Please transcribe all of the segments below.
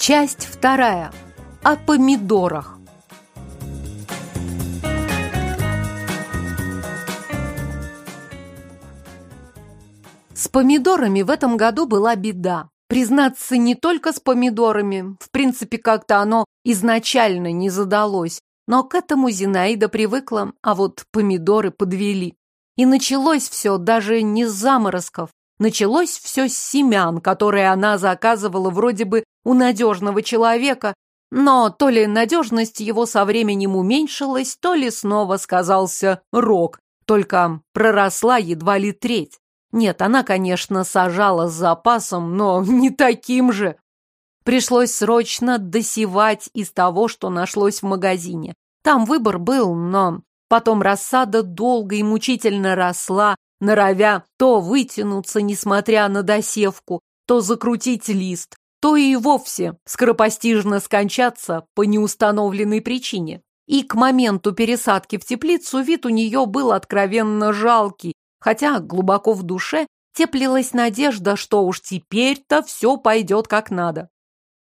Часть вторая. О помидорах. С помидорами в этом году была беда. Признаться, не только с помидорами. В принципе, как-то оно изначально не задалось. Но к этому Зинаида привыкла, а вот помидоры подвели. И началось все даже не с заморозков. Началось все с семян, которые она заказывала вроде бы у надежного человека, но то ли надежность его со временем уменьшилась, то ли снова сказался рок, только проросла едва ли треть. Нет, она, конечно, сажала с запасом, но не таким же. Пришлось срочно досевать из того, что нашлось в магазине. Там выбор был, но потом рассада долго и мучительно росла, норовя то вытянуться, несмотря на досевку, то закрутить лист, то и вовсе скоропостижно скончаться по неустановленной причине. И к моменту пересадки в теплицу вид у нее был откровенно жалкий, хотя глубоко в душе теплилась надежда, что уж теперь-то все пойдет как надо.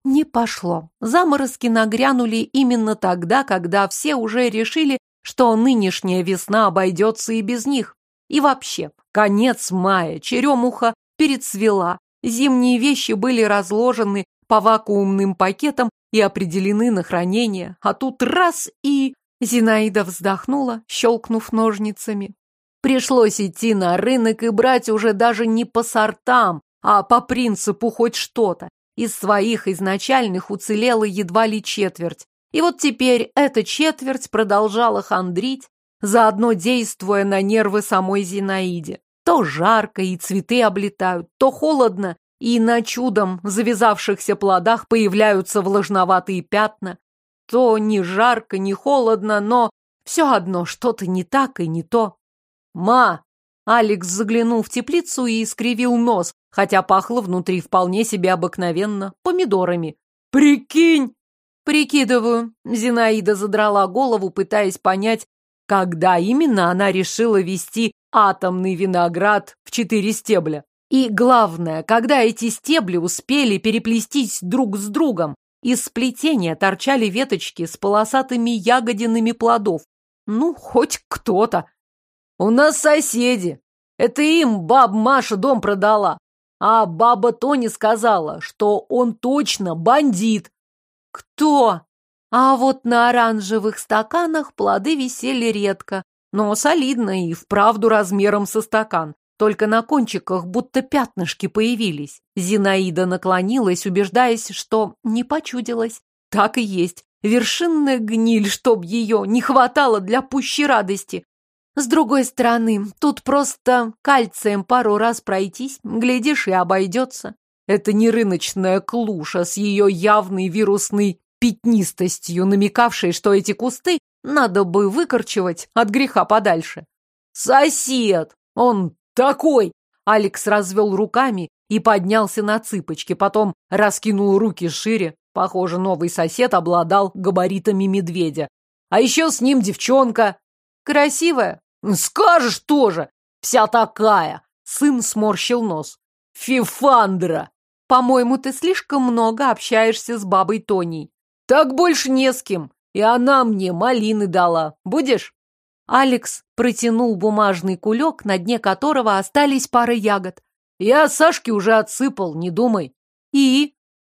Не пошло. Заморозки нагрянули именно тогда, когда все уже решили, что нынешняя весна обойдется и без них. И вообще, конец мая, черемуха перецвела, зимние вещи были разложены по вакуумным пакетам и определены на хранение, а тут раз и... Зинаида вздохнула, щелкнув ножницами. Пришлось идти на рынок и брать уже даже не по сортам, а по принципу хоть что-то. Из своих изначальных уцелела едва ли четверть. И вот теперь эта четверть продолжала хандрить, заодно действуя на нервы самой Зинаиде. То жарко, и цветы облетают, то холодно, и на чудом завязавшихся плодах появляются влажноватые пятна. То не жарко, не холодно, но все одно что-то не так и не то. «Ма!» Алекс заглянул в теплицу и искривил нос, хотя пахло внутри вполне себе обыкновенно помидорами. «Прикинь!» «Прикидываю», — Зинаида задрала голову, пытаясь понять, когда именно она решила вести атомный виноград в четыре стебля. И главное, когда эти стебли успели переплестись друг с другом. Из сплетения торчали веточки с полосатыми ягодинами плодов. Ну, хоть кто-то. У нас соседи. Это им баб Маша дом продала. А баба Тони сказала, что он точно бандит. Кто? А вот на оранжевых стаканах плоды висели редко, но солидно и вправду размером со стакан. Только на кончиках будто пятнышки появились. Зинаида наклонилась, убеждаясь, что не почудилась. Так и есть. Вершинная гниль, чтоб ее не хватало для пущей радости. С другой стороны, тут просто кальцием пару раз пройтись, глядишь, и обойдется. Это не рыночная клуша с ее явной вирусной пятнистостью, намекавшей, что эти кусты надо бы выкорчевать от греха подальше. «Сосед! Он такой!» Алекс развел руками и поднялся на цыпочки, потом раскинул руки шире. Похоже, новый сосед обладал габаритами медведя. А еще с ним девчонка. Красивая? Скажешь тоже. Вся такая. Сын сморщил нос. Фифандра. По-моему, ты слишком много общаешься с бабой Тоней. Так больше не с кем. И она мне малины дала. Будешь? Алекс протянул бумажный кулек, на дне которого остались пары ягод. Я Сашке уже отсыпал, не думай. И?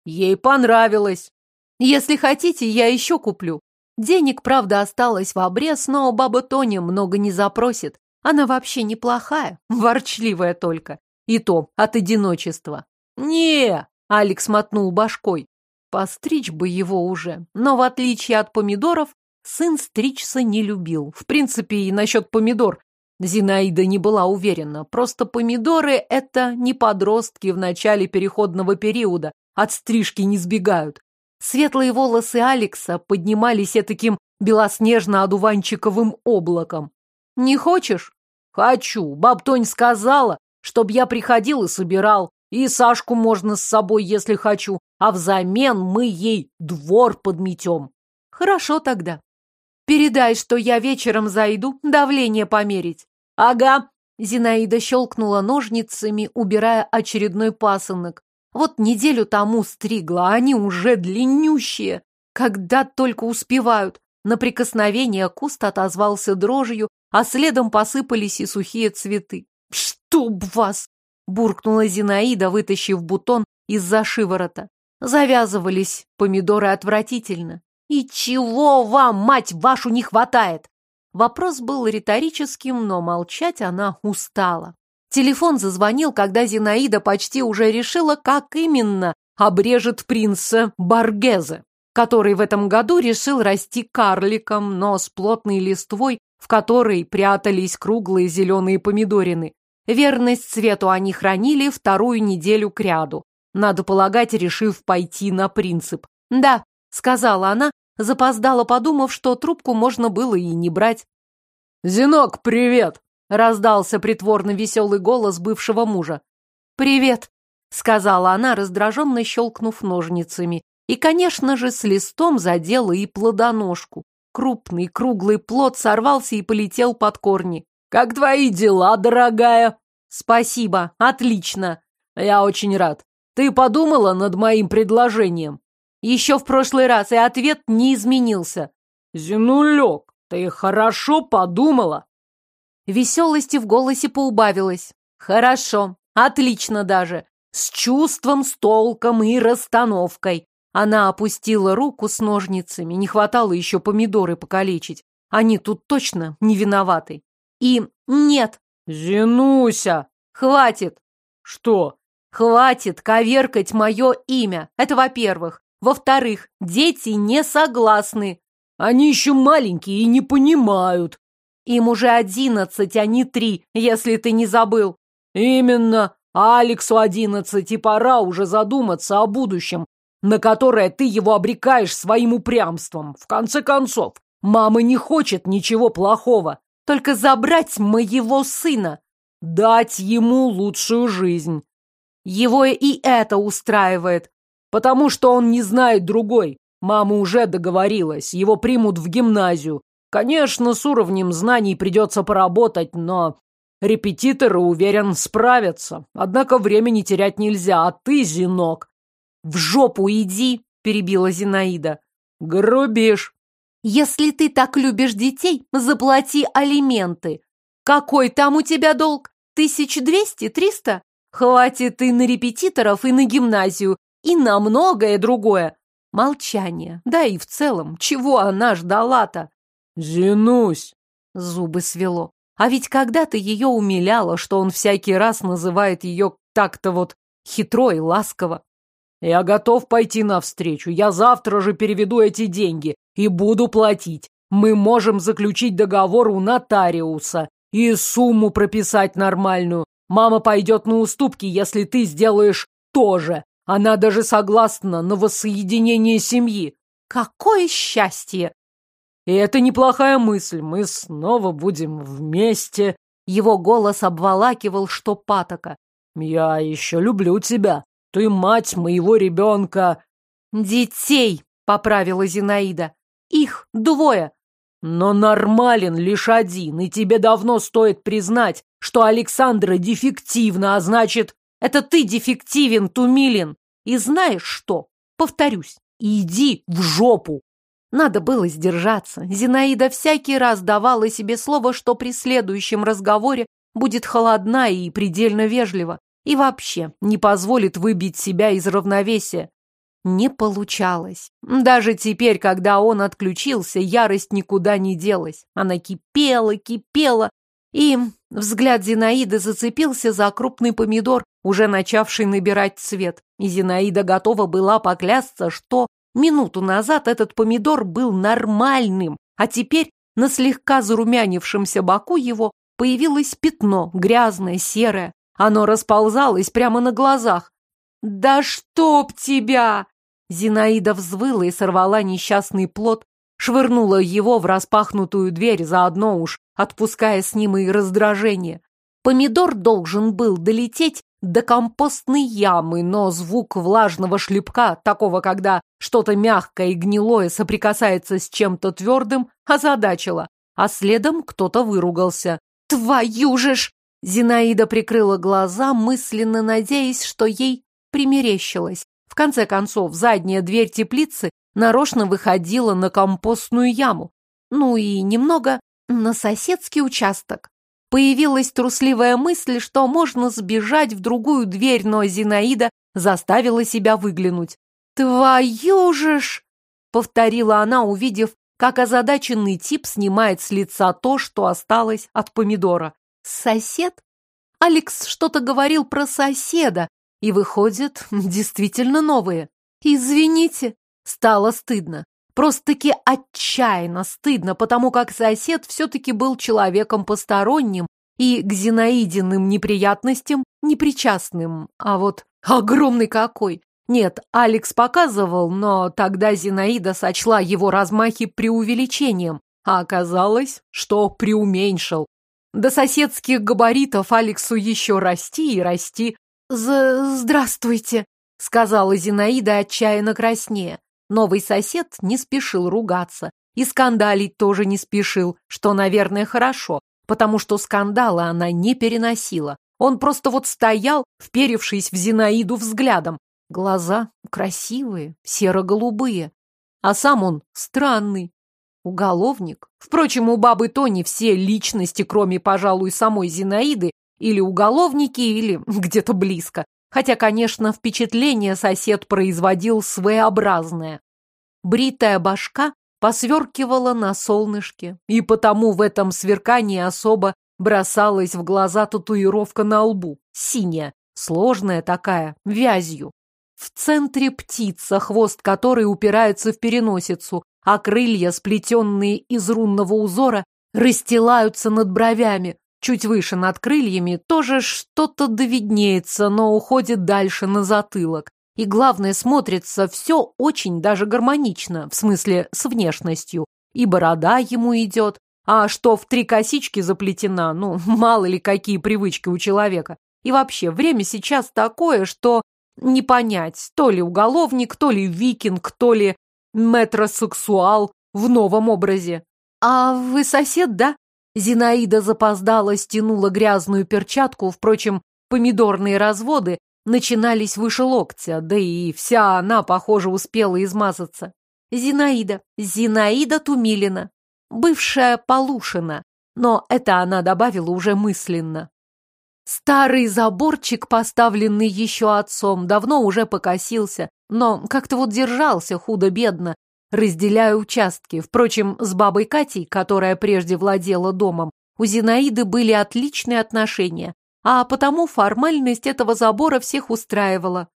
Ей понравилось. Если хотите, я еще куплю. Денег, правда, осталось в обрез, но баба Тоня много не запросит. Она вообще неплохая, ворчливая только. И то от одиночества. Не Алекс мотнул башкой. Постричь бы его уже. Но в отличие от помидоров, сын стричься не любил. В принципе, и насчет помидор. Зинаида не была уверена. Просто помидоры — это не подростки в начале переходного периода. От стрижки не сбегают. Светлые волосы Алекса поднимались таким белоснежно-одуванчиковым облаком. «Не хочешь?» «Хочу. Баб Тонь сказала, чтоб я приходил и собирал. И Сашку можно с собой, если хочу, а взамен мы ей двор подметем. Хорошо тогда. Передай, что я вечером зайду давление померить. Ага. Зинаида щелкнула ножницами, убирая очередной пасынок. Вот неделю тому стригла, а они уже длиннющие. Когда только успевают. На прикосновение куст отозвался дрожью, а следом посыпались и сухие цветы. «Чтоб вас!» — буркнула Зинаида, вытащив бутон из-за шиворота. Завязывались помидоры отвратительно. «И чего вам, мать вашу, не хватает?» Вопрос был риторическим, но молчать она устала. Телефон зазвонил, когда Зинаида почти уже решила, как именно обрежет принца Баргезе, который в этом году решил расти карликом, но с плотной листвой, в которой прятались круглые зеленые помидорины. Верность цвету они хранили вторую неделю кряду, надо полагать, решив пойти на принцип. «Да», — сказала она, запоздала, подумав, что трубку можно было и не брать. «Зинок, привет!» — раздался притворно веселый голос бывшего мужа. «Привет!» — сказала она, раздраженно щелкнув ножницами. И, конечно же, с листом задела и плодоножку. Крупный круглый плод сорвался и полетел под корни. «Как твои дела, дорогая?» «Спасибо, отлично!» «Я очень рад. Ты подумала над моим предложением?» Еще в прошлый раз, и ответ не изменился. «Зинулек, ты хорошо подумала?» Веселости в голосе поубавилось. «Хорошо, отлично даже. С чувством, с толком и расстановкой». Она опустила руку с ножницами. Не хватало еще помидоры покалечить. Они тут точно не виноваты. И нет. «Зинуся!» «Хватит!» «Что?» Хватит коверкать мое имя. Это во-первых. Во-вторых, дети не согласны. Они еще маленькие и не понимают. Им уже одиннадцать, а не три, если ты не забыл. Именно. Алексу одиннадцать, и пора уже задуматься о будущем, на которое ты его обрекаешь своим упрямством. В конце концов, мама не хочет ничего плохого, только забрать моего сына, дать ему лучшую жизнь. Его и это устраивает, потому что он не знает другой. Мама уже договорилась, его примут в гимназию. Конечно, с уровнем знаний придется поработать, но репетиторы, уверен, справятся. Однако времени терять нельзя, а ты, Зинок... В жопу иди, перебила Зинаида. Грубишь. Если ты так любишь детей, заплати алименты. Какой там у тебя долг? Тысяч двести, триста? Хватит и на репетиторов, и на гимназию, и на многое другое. Молчание. Да и в целом, чего она ждала-то? Зинусь! Зубы свело. А ведь когда-то ее умиляло, что он всякий раз называет ее так-то вот хитро и ласково. Я готов пойти навстречу. Я завтра же переведу эти деньги и буду платить. Мы можем заключить договор у нотариуса и сумму прописать нормальную. Мама пойдет на уступки, если ты сделаешь то же. Она даже согласна на воссоединение семьи. Какое счастье! И это неплохая мысль. Мы снова будем вместе. Его голос обволакивал, что патока. Я еще люблю тебя. Ты мать моего ребенка. Детей, поправила Зинаида. Их двое. Но нормален лишь один, и тебе давно стоит признать, что Александра дефективна, а значит, это ты дефективен, Тумилин. И знаешь что? Повторюсь, иди в жопу. Надо было сдержаться. Зинаида всякий раз давала себе слово, что при следующем разговоре будет холодна и предельно вежлива, и вообще не позволит выбить себя из равновесия. Не получалось. Даже теперь, когда он отключился, ярость никуда не делась. Она кипела, кипела, и взгляд Зинаиды зацепился за крупный помидор, уже начавший набирать цвет. И Зинаида готова была поклясться, что минуту назад этот помидор был нормальным, а теперь на слегка зарумянившемся боку его появилось пятно, грязное, серое. Оно расползалось прямо на глазах. «Да чтоб тебя!» Зинаида взвыла и сорвала несчастный плод, швырнула его в распахнутую дверь, заодно уж отпуская с ним и раздражение. Помидор должен был долететь до компостной ямы, но звук влажного шлепка, такого, когда что-то мягкое и гнилое соприкасается с чем-то твердым, озадачило, а следом кто-то выругался. «Твою же ж!» Зинаида прикрыла глаза, мысленно надеясь, что ей примерещилось. В конце концов, задняя дверь теплицы нарочно выходила на компостную яму. Ну и немного на соседский участок. Появилась трусливая мысль, что можно сбежать в другую дверь, но Зинаида заставила себя выглянуть. «Твою же ж!» — повторила она, увидев, как озадаченный тип снимает с лица то, что осталось от помидора. «Сосед?» Алекс что-то говорил про соседа, и, выходит, действительно новые. «Извините», — стало стыдно. Просто-таки отчаянно стыдно, потому как сосед все-таки был человеком посторонним и к Зинаидиным неприятностям непричастным. А вот огромный какой! Нет, Алекс показывал, но тогда Зинаида сочла его размахи преувеличением, а оказалось, что преуменьшил. До соседских габаритов Алексу еще расти и расти. «Здравствуйте», — сказала Зинаида отчаянно краснее. Новый сосед не спешил ругаться. И скандалить тоже не спешил, что, наверное, хорошо, потому что скандала она не переносила. Он просто вот стоял, вперевшись в Зинаиду взглядом. Глаза красивые, серо-голубые. А сам он странный. Уголовник. Впрочем, у бабы Тони все личности, кроме, пожалуй, самой Зинаиды, или уголовники, или где-то близко. Хотя, конечно, впечатление сосед производил своеобразное. Бритая башка посверкивала на солнышке, и потому в этом сверкании особо бросалась в глаза татуировка на лбу, синяя, сложная такая, вязью. В центре птица, хвост которой упирается в переносицу, а крылья, сплетенные из рунного узора, расстилаются над бровями, Чуть выше над крыльями тоже что-то довиднеется, но уходит дальше на затылок. И главное, смотрится все очень даже гармонично, в смысле с внешностью. И борода ему идет, а что в три косички заплетена, ну, мало ли какие привычки у человека. И вообще, время сейчас такое, что не понять, то ли уголовник, то ли викинг, то ли метросексуал в новом образе. «А вы сосед, да?» Зинаида запоздала, стянула грязную перчатку, впрочем, помидорные разводы начинались выше локтя, да и вся она, похоже, успела измазаться. Зинаида, Зинаида Тумилина, бывшая Полушина, но это она добавила уже мысленно. Старый заборчик, поставленный еще отцом, давно уже покосился, но как-то вот держался худо-бедно, разделяя участки. Впрочем, с бабой Катей, которая прежде владела домом, у Зинаиды были отличные отношения, а потому формальность этого забора всех устраивала.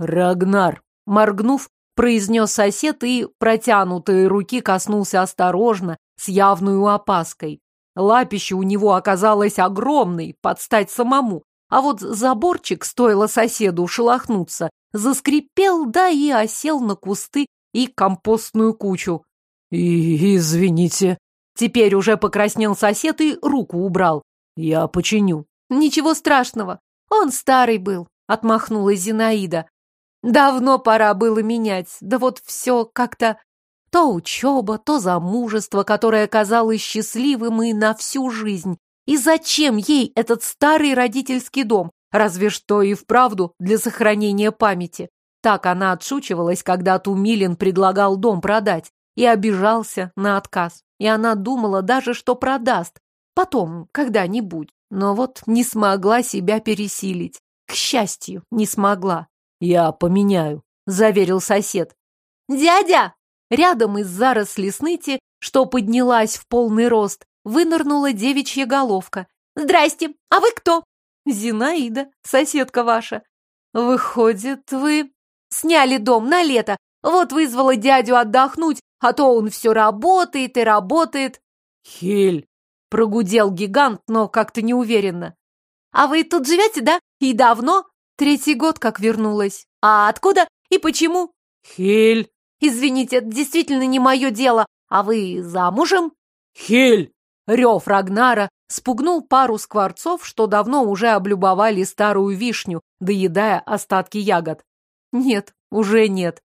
«Рагнар!» — моргнув, произнес сосед и протянутой руки коснулся осторожно, с явной опаской. Лапище у него оказалось огромной, под стать самому, а вот заборчик, стоило соседу шелохнуться, заскрипел, да и осел на кусты и компостную кучу. И, извините. Теперь уже покраснел сосед и руку убрал. Я починю. Ничего страшного. Он старый был, отмахнулась Зинаида. Давно пора было менять. Да вот все как-то... То учеба, то замужество, которое казалось счастливым и на всю жизнь. И зачем ей этот старый родительский дом? Разве что и вправду для сохранения памяти. Так она отшучивалась, когда Тумилин предлагал дом продать, и обижался на отказ. И она думала даже, что продаст. Потом, когда-нибудь. Но вот не смогла себя пересилить. К счастью, не смогла. «Я поменяю», — заверил сосед. «Дядя!» Рядом из заросли сныти, что поднялась в полный рост, вынырнула девичья головка. «Здрасте! А вы кто?» «Зинаида, соседка ваша». «Выходит, вы...» Сняли дом на лето. Вот вызвала дядю отдохнуть, а то он все работает и работает. Хель, прогудел гигант, но как-то неуверенно. А вы тут живете, да? И давно? Третий год как вернулась. А откуда и почему? Хель. Извините, это действительно не мое дело. А вы замужем? Хель. Рев Рагнара спугнул пару скворцов, что давно уже облюбовали старую вишню, доедая остатки ягод. Нет, уже нет.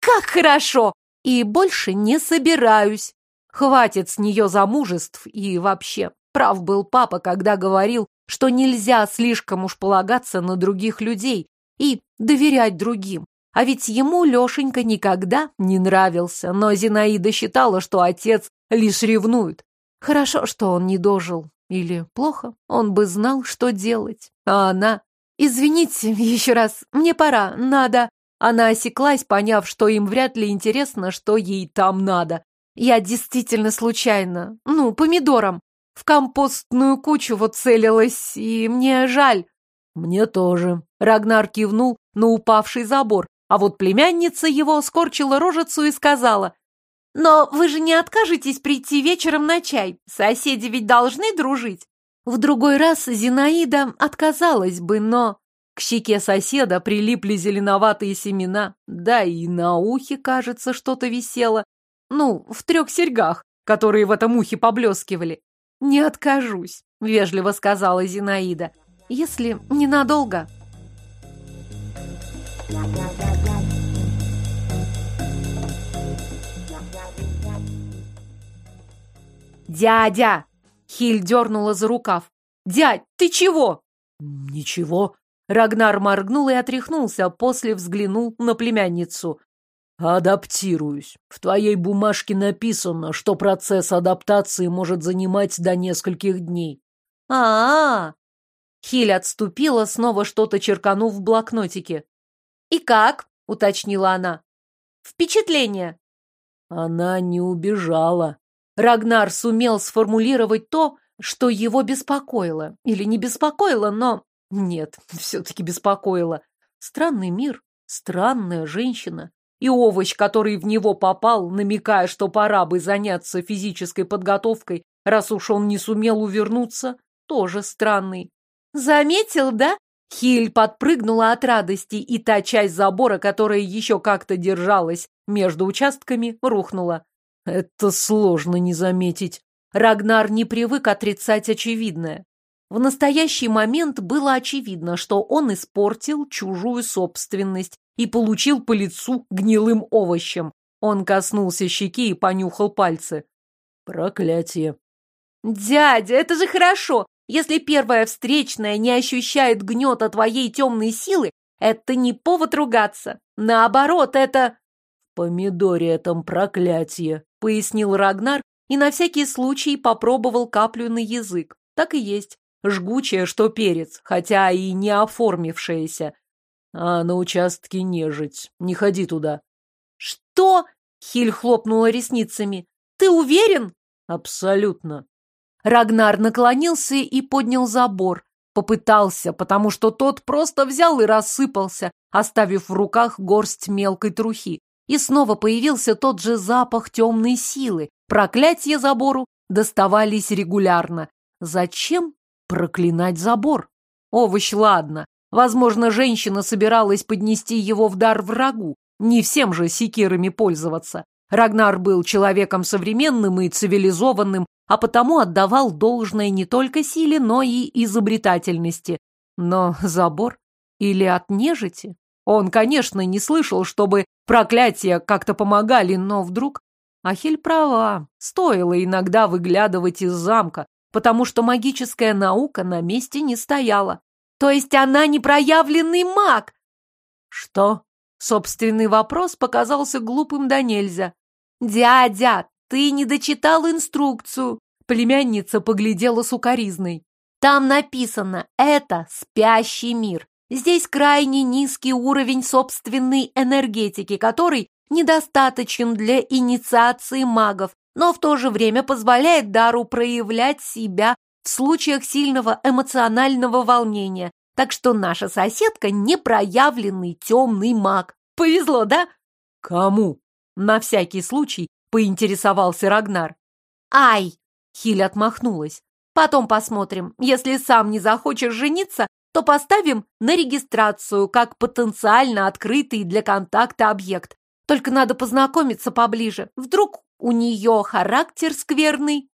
Как хорошо! И больше не собираюсь. Хватит с нее замужеств и вообще. Прав был папа, когда говорил, что нельзя слишком уж полагаться на других людей. и доверять другим. А ведь ему Лешенька никогда не нравился, но Зинаида считала, что отец лишь ревнует. Хорошо, что он не дожил. Или плохо, он бы знал, что делать. А она... «Извините еще раз, мне пора, надо...» Она осеклась, поняв, что им вряд ли интересно, что ей там надо. Я действительно случайно, ну, помидором, в компостную кучу вот целилась, и мне жаль. Мне тоже. Рагнар кивнул на упавший забор, а вот племянница его скорчила рожицу и сказала, «Но вы же не откажетесь прийти вечером на чай? Соседи ведь должны дружить». В другой раз Зинаида отказалась бы, но к щеке соседа прилипли зеленоватые семена, да и на ухе, кажется, что-то висело. Ну, в трех серьгах, которые в этом ухе поблескивали. «Не откажусь», — вежливо сказала Зинаида, — «если ненадолго». «Дядя!» — Хиль дернула за рукав. «Дядь, ты чего?» «Ничего», Рагнар моргнул и отряхнулся, а после взглянул на племянницу. «Адаптируюсь. В твоей бумажке написано, что процесс адаптации может занимать до нескольких дней». А-а-а! Хиль отступила, снова что-то черканув в блокнотике. «И как?» — уточнила она. «Впечатление?» Она не убежала. Рагнар сумел сформулировать то, что его беспокоило. Или не беспокоило, но нет, все-таки беспокоило. Странный мир, странная женщина. И овощ, который в него попал, намекая, что пора бы заняться физической подготовкой, раз уж он не сумел увернуться, тоже странный. «Заметил, да?» Хиль подпрыгнула от радости, и та часть забора, которая еще как-то держалась между участками, рухнула. «Это сложно не заметить». Рагнар не привык отрицать очевидное. В настоящий момент было очевидно, что он испортил чужую собственность и получил по лицу гнилым овощем. Он коснулся щеки и понюхал пальцы. Проклятие. «Дядя, это же хорошо! Если первая встречная не ощущает гнета твоей темной силы, это не повод ругаться. Наоборот, это...» «В помидоре этом проклятие», — пояснил Рагнар и на всякий случай попробовал каплю на язык. Так и есть жгучая, что перец, хотя и не оформившаяся. А на участке нежить. Не ходи туда. Что? Хиль хлопнула ресницами. Ты уверен? Абсолютно. Рагнар наклонился и поднял забор. Попытался, потому что тот просто взял и рассыпался, оставив в руках горсть мелкой трухи. И снова появился тот же запах темной силы. Проклятия забору доставались регулярно. Зачем? Проклинать забор. Овощ, ладно. Возможно, женщина собиралась поднести его в дар врагу. Не всем же секирами пользоваться. Рагнар был человеком современным и цивилизованным, а потому отдавал должное не только силе, но и изобретательности. Но забор? Или от нежити? Он, конечно, не слышал, чтобы проклятия как-то помогали, но вдруг... Ахиль права, стоило иногда выглядывать из замка, потому что магическая наука на месте не стояла. То есть она не проявленный маг? Что? Собственный вопрос показался глупым до нельзя. Дядя, ты не дочитал инструкцию. Племянница поглядела сукоризной. Там написано «это спящий мир». Здесь крайне низкий уровень собственной энергетики, который недостаточен для инициации магов, но в то же время позволяет дару проявлять себя в случаях сильного эмоционального волнения. Так что наша соседка не проявленный темный маг. Повезло, да? Кому? На всякий случай поинтересовался Рагнар. Ай! Хиль отмахнулась. Потом посмотрим. Если сам не захочешь жениться, то поставим на регистрацию как потенциально открытый для контакта объект. Только надо познакомиться поближе. Вдруг у нее характер скверный.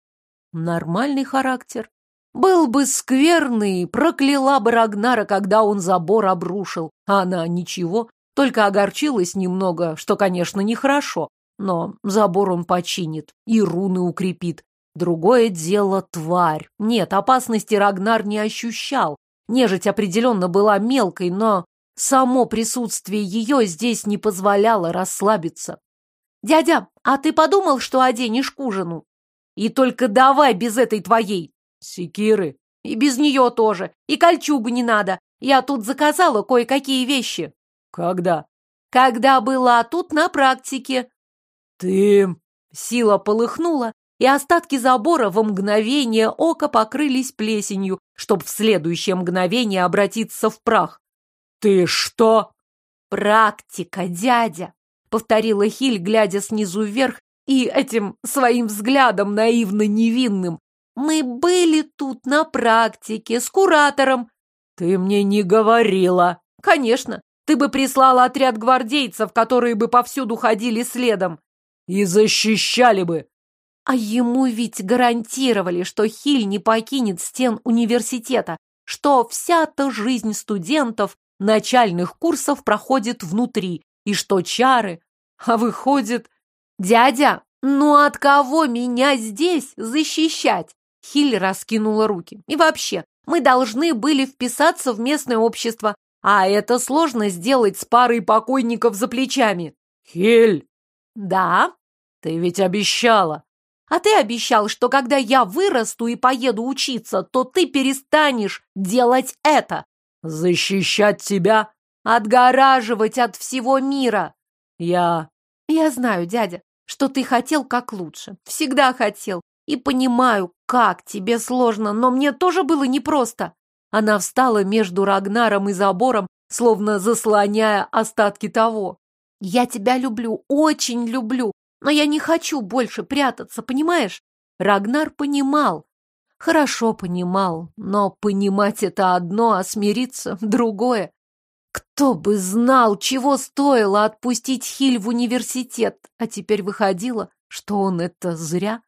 Нормальный характер. Был бы скверный, прокляла бы Рагнара, когда он забор обрушил. А она ничего, только огорчилась немного, что, конечно, нехорошо. Но забор он починит и руны укрепит. Другое дело тварь. Нет, опасности Рагнар не ощущал. Нежить определенно была мелкой, но Само присутствие ее здесь не позволяло расслабиться. «Дядя, а ты подумал, что оденешь к ужину?» «И только давай без этой твоей!» «Секиры!» «И без нее тоже! И кольчугу не надо! Я тут заказала кое-какие вещи!» «Когда?» «Когда была тут на практике!» «Ты...» Сила полыхнула, и остатки забора во мгновение ока покрылись плесенью, чтоб в следующее мгновение обратиться в прах. «Ты что?» «Практика, дядя!» — повторила Хиль, глядя снизу вверх и этим своим взглядом наивно-невинным. «Мы были тут на практике с куратором». «Ты мне не говорила». «Конечно, ты бы прислала отряд гвардейцев, которые бы повсюду ходили следом». «И защищали бы». А ему ведь гарантировали, что Хиль не покинет стен университета, что вся-то жизнь студентов начальных курсов проходит внутри, и что чары... А выходит... «Дядя, ну от кого меня здесь защищать?» Хиль раскинула руки. «И вообще, мы должны были вписаться в местное общество, а это сложно сделать с парой покойников за плечами». «Хиль!» «Да?» «Ты ведь обещала!» А ты обещал, что когда я вырасту и поеду учиться, то ты перестанешь делать это. Защищать тебя? Отгораживать от всего мира. Я... Я знаю, дядя, что ты хотел как лучше. Всегда хотел. И понимаю, как тебе сложно, но мне тоже было непросто. Она встала между Рагнаром и забором, словно заслоняя остатки того. Я тебя люблю, очень люблю, но я не хочу больше прятаться, понимаешь? Рагнар понимал. Хорошо понимал, но понимать это одно, а смириться — другое. Кто бы знал, чего стоило отпустить Хиль в университет, а теперь выходило, что он это зря.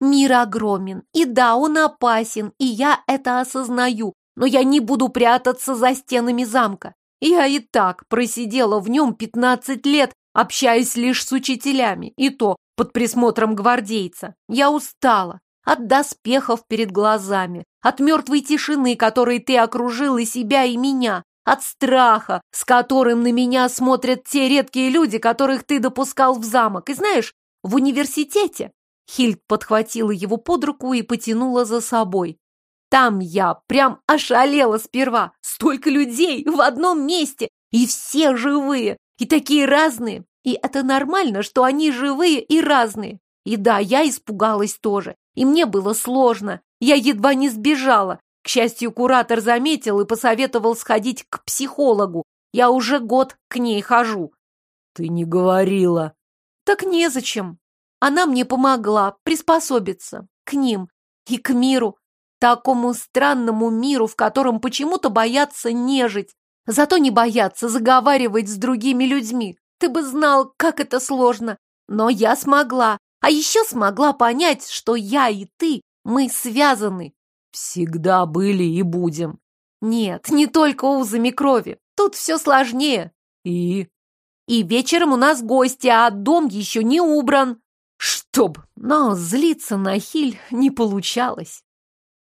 Мир огромен, и да, он опасен, и я это осознаю, но я не буду прятаться за стенами замка. Я и так просидела в нем пятнадцать лет, общаясь лишь с учителями, и то под присмотром гвардейца. Я устала от доспехов перед глазами, от мертвой тишины, которой ты окружил и себя, и меня, от страха, с которым на меня смотрят те редкие люди, которых ты допускал в замок. И знаешь, в университете Хильд подхватила его под руку и потянула за собой. Там я прям ошалела сперва. Столько людей в одном месте, и все живые. И такие разные. И это нормально, что они живые и разные. И да, я испугалась тоже. И мне было сложно. Я едва не сбежала. К счастью, куратор заметил и посоветовал сходить к психологу. Я уже год к ней хожу. Ты не говорила. Так незачем. Она мне помогла приспособиться к ним и к миру. Такому странному миру, в котором почему-то боятся нежить. Зато не боятся заговаривать с другими людьми. Ты бы знал, как это сложно. Но я смогла. А еще смогла понять, что я и ты, мы связаны. Всегда были и будем. Нет, не только узами крови. Тут все сложнее. И? И вечером у нас гости, а дом еще не убран. Чтоб, но злиться на Хиль не получалось.